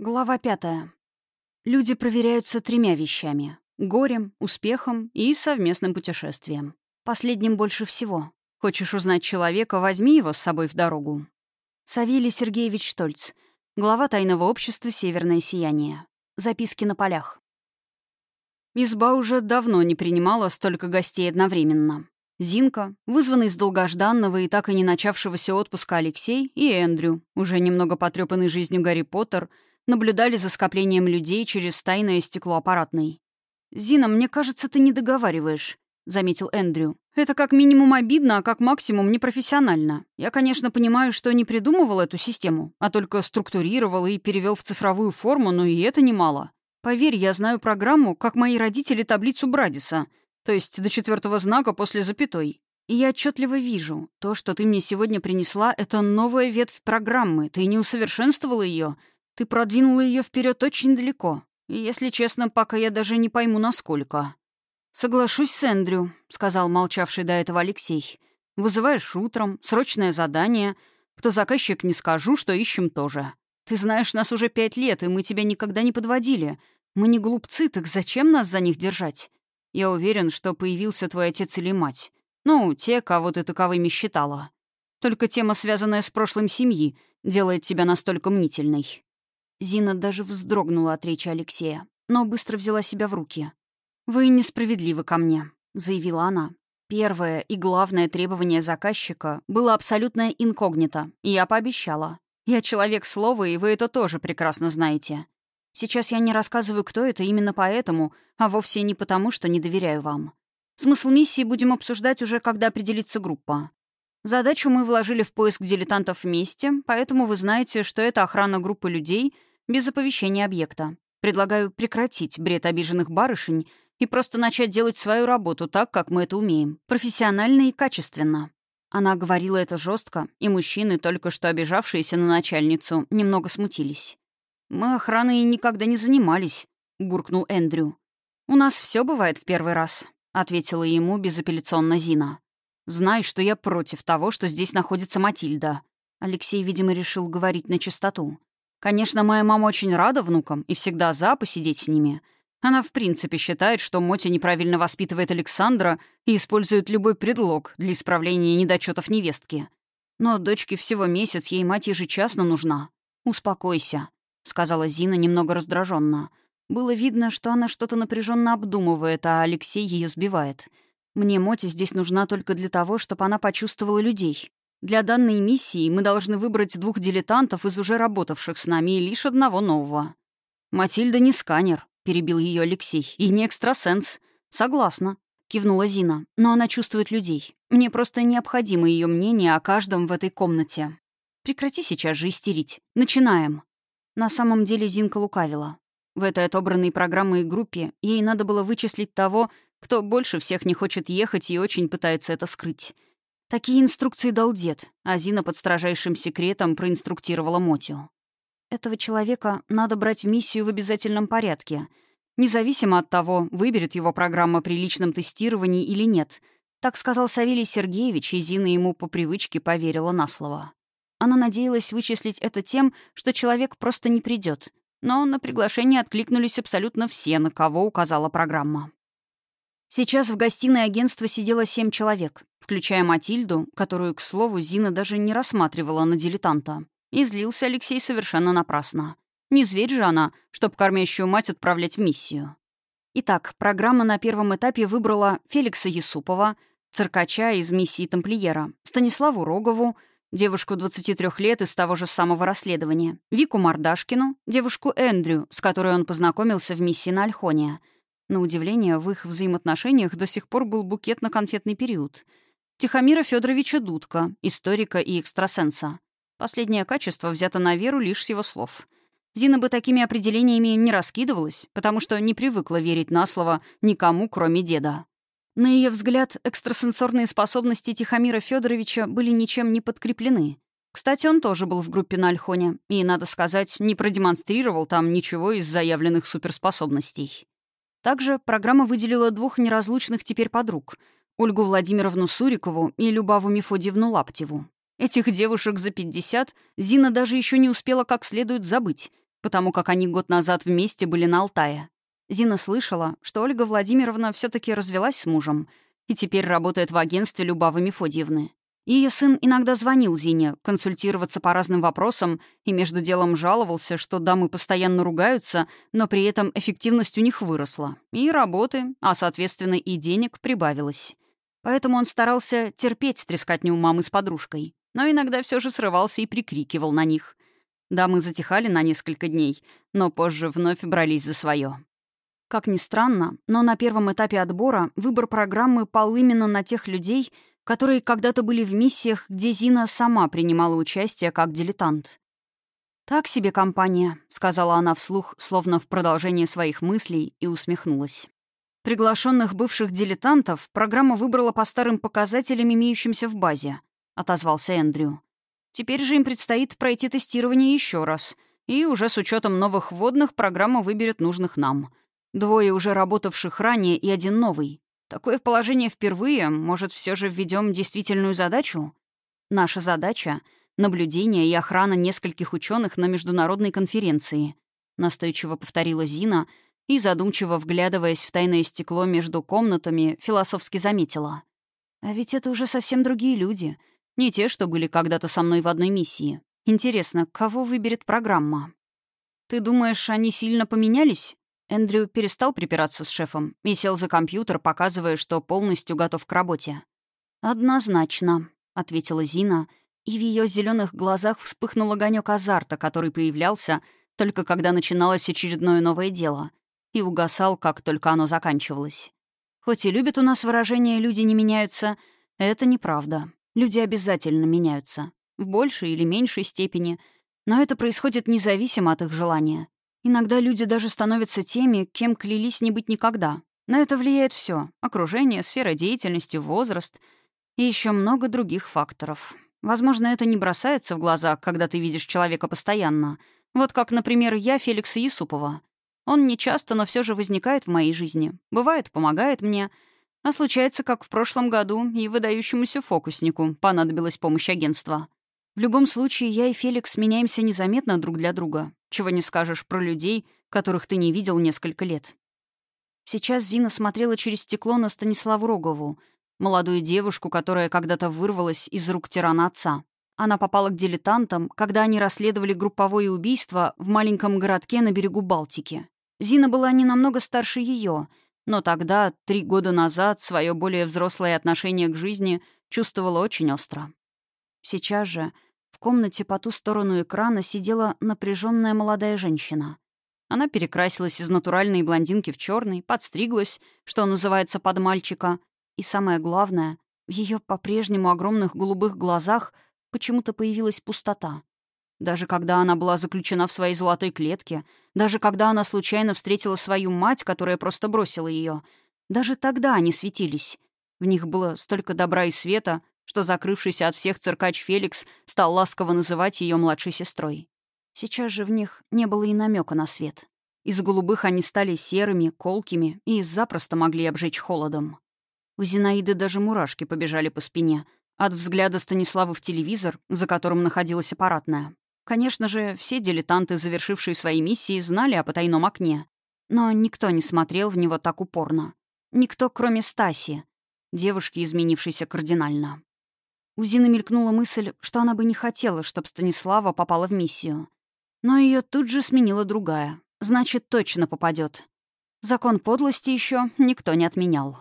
Глава пятая. Люди проверяются тремя вещами — горем, успехом и совместным путешествием. Последним больше всего. Хочешь узнать человека, возьми его с собой в дорогу. Савелий Сергеевич Штольц, глава тайного общества «Северное сияние». Записки на полях. Изба уже давно не принимала столько гостей одновременно. Зинка, вызванный с долгожданного и так и не начавшегося отпуска Алексей и Эндрю, уже немного потрепанный жизнью Гарри Поттер — наблюдали за скоплением людей через тайное стекло аппаратной. «Зина, мне кажется, ты не договариваешь», — заметил Эндрю. «Это как минимум обидно, а как максимум непрофессионально. Я, конечно, понимаю, что не придумывал эту систему, а только структурировал и перевел в цифровую форму, но и это немало. Поверь, я знаю программу, как мои родители таблицу Брадиса, то есть до четвертого знака после запятой. И я отчетливо вижу, то, что ты мне сегодня принесла, это новая ветвь программы, ты не усовершенствовала ее, ты продвинула ее вперед очень далеко. И, если честно, пока я даже не пойму, насколько. «Соглашусь с Эндрю», — сказал молчавший до этого Алексей. «Вызываешь утром, срочное задание. Кто заказчик, не скажу, что ищем тоже. Ты знаешь нас уже пять лет, и мы тебя никогда не подводили. Мы не глупцы, так зачем нас за них держать? Я уверен, что появился твой отец или мать. Ну, те, кого ты таковыми считала. Только тема, связанная с прошлым семьи, делает тебя настолько мнительной. Зина даже вздрогнула от речи Алексея, но быстро взяла себя в руки. «Вы несправедливы ко мне», — заявила она. Первое и главное требование заказчика было абсолютное инкогнито, и я пообещала. Я человек слова, и вы это тоже прекрасно знаете. Сейчас я не рассказываю, кто это именно поэтому, а вовсе не потому, что не доверяю вам. Смысл миссии будем обсуждать уже, когда определится группа. Задачу мы вложили в поиск дилетантов вместе, поэтому вы знаете, что это охрана группы людей — без оповещения объекта. Предлагаю прекратить бред обиженных барышень и просто начать делать свою работу так, как мы это умеем. Профессионально и качественно. Она говорила это жестко, и мужчины, только что обижавшиеся на начальницу, немного смутились. «Мы охраной никогда не занимались», — буркнул Эндрю. «У нас все бывает в первый раз», — ответила ему безапелляционно Зина. «Знай, что я против того, что здесь находится Матильда». Алексей, видимо, решил говорить на чистоту. Конечно, моя мама очень рада внукам и всегда за посидеть с ними. Она в принципе считает, что Мотя неправильно воспитывает Александра и использует любой предлог для исправления недочетов невестки. Но дочке всего месяц, ей мать ежечасно нужна. «Успокойся», — сказала Зина немного раздраженно. Было видно, что она что-то напряженно обдумывает, а Алексей ее сбивает. «Мне Мотя здесь нужна только для того, чтобы она почувствовала людей. Для данной миссии мы должны выбрать двух дилетантов из уже работавших с нами и лишь одного нового. «Матильда не сканер», — перебил ее Алексей, — «и не экстрасенс». «Согласна», — кивнула Зина, — «но она чувствует людей. Мне просто необходимо ее мнение о каждом в этой комнате. Прекрати сейчас же истерить. Начинаем». На самом деле Зинка лукавила. В этой отобранной программой группе ей надо было вычислить того, кто больше всех не хочет ехать и очень пытается это скрыть. Такие инструкции дал дед, а Зина под строжайшим секретом проинструктировала Мотю. Этого человека надо брать в миссию в обязательном порядке, независимо от того, выберет его программа при личном тестировании или нет. Так сказал Савелий Сергеевич, и Зина ему по привычке поверила на слово. Она надеялась вычислить это тем, что человек просто не придет, но на приглашение откликнулись абсолютно все, на кого указала программа. Сейчас в гостиной агентства сидело семь человек, включая Матильду, которую, к слову, Зина даже не рассматривала на дилетанта. И злился Алексей совершенно напрасно. Не зверь же она, чтоб кормящую мать отправлять в миссию. Итак, программа на первом этапе выбрала Феликса Есупова, циркача из миссии тамплиера, Станиславу Рогову, девушку 23 лет из того же самого расследования, Вику Мардашкину, девушку Эндрю, с которой он познакомился в миссии на Альхоне — на удивление, в их взаимоотношениях до сих пор был букетно-конфетный период. Тихомира Федоровича Дудка, историка и экстрасенса. Последнее качество взято на веру лишь с его слов. Зина бы такими определениями не раскидывалась, потому что не привыкла верить на слово никому, кроме деда. На ее взгляд, экстрасенсорные способности Тихомира Федоровича были ничем не подкреплены. Кстати, он тоже был в группе на Альхоне и, надо сказать, не продемонстрировал там ничего из заявленных суперспособностей. Также программа выделила двух неразлучных теперь подруг — Ольгу Владимировну Сурикову и Любаву Мефодьевну Лаптеву. Этих девушек за 50 Зина даже еще не успела как следует забыть. потому как они год назад вместе были на Алтае. Зина слышала, что Ольга Владимировна все таки развелась с мужем и теперь работает в агентстве Любавы Мефодьевны. Ее сын иногда звонил Зине, консультироваться по разным вопросам и между делом жаловался, что дамы постоянно ругаются, но при этом эффективность у них выросла. И работы, а, соответственно, и денег прибавилось. Поэтому он старался терпеть трескотню мамы с подружкой, но иногда все же срывался и прикрикивал на них. Дамы затихали на несколько дней, но позже вновь брались за свое. Как ни странно, но на первом этапе отбора выбор программы пал именно на тех людей, которые когда-то были в миссиях, где Зина сама принимала участие как дилетант. «Так себе компания», — сказала она вслух, словно в продолжение своих мыслей, и усмехнулась. Приглашенных бывших дилетантов программа выбрала по старым показателям, имеющимся в базе, отозвался Эндрю. Теперь же им предстоит пройти тестирование еще раз, и уже с учетом новых вводных программа выберет нужных нам. Двое уже работавших ранее и один новый. Такое положение впервые, может, все же введем действительную задачу? Наша задача — наблюдение и охрана нескольких ученых на международной конференции, настойчиво повторила Зина и, задумчиво вглядываясь в тайное стекло между комнатами, философски заметила. А ведь это уже совсем другие люди. Не те, что были когда-то со мной в одной миссии. Интересно, кого выберет программа? Ты думаешь, они сильно поменялись? Эндрю перестал припираться с шефом и сел за компьютер, показывая, что полностью готов к работе. «Однозначно», — ответила Зина, и в ее зеленых глазах вспыхнул огонек азарта, который появлялся только когда начиналось очередное новое дело, и угасал, как только оно заканчивалось. Хоть и любят у нас выражение «люди не меняются», это неправда. Люди обязательно меняются. В большей или меньшей степени. Но это происходит независимо от их желания. Иногда люди даже становятся теми, кем клялись не быть никогда. На это влияет все: окружение, сфера деятельности, возраст и еще много других факторов. Возможно, это не бросается в глаза, когда ты видишь человека постоянно. Вот как, например, я Феликса Юсупова. Он не часто, но все же возникает в моей жизни. Бывает, помогает мне. А случается, как в прошлом году, и выдающемуся фокуснику понадобилась помощь агентства. В любом случае, я и Феликс меняемся незаметно друг для друга. Чего не скажешь про людей, которых ты не видел несколько лет. Сейчас Зина смотрела через стекло на Станиславу Рогову, молодую девушку, которая когда-то вырвалась из рук тирана отца. Она попала к дилетантам, когда они расследовали групповое убийство в маленьком городке на берегу Балтики. Зина была не намного старше ее, но тогда, три года назад, свое более взрослое отношение к жизни чувствовала очень остро. Сейчас же в комнате по ту сторону экрана сидела напряженная молодая женщина. Она перекрасилась из натуральной блондинки в черный, подстриглась, что называется, под мальчика. И самое главное, в ее по-прежнему огромных голубых глазах почему-то появилась пустота. Даже когда она была заключена в своей золотой клетке, даже когда она случайно встретила свою мать, которая просто бросила ее, даже тогда они светились. В них было столько добра и света, что закрывшийся от всех циркач Феликс стал ласково называть ее младшей сестрой. Сейчас же в них не было и намека на свет. Из голубых они стали серыми, колкими и запросто могли обжечь холодом. У Зинаиды даже мурашки побежали по спине от взгляда Станислава в телевизор, за которым находилась аппаратная. Конечно же, все дилетанты, завершившие свои миссии, знали о потайном окне. Но никто не смотрел в него так упорно. Никто, кроме Стаси, девушки, изменившейся кардинально. У Зины мелькнула мысль, что она бы не хотела, чтобы Станислава попала в миссию. Но ее тут же сменила другая. Значит, точно попадет. Закон подлости еще никто не отменял.